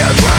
you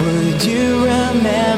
Would you remember?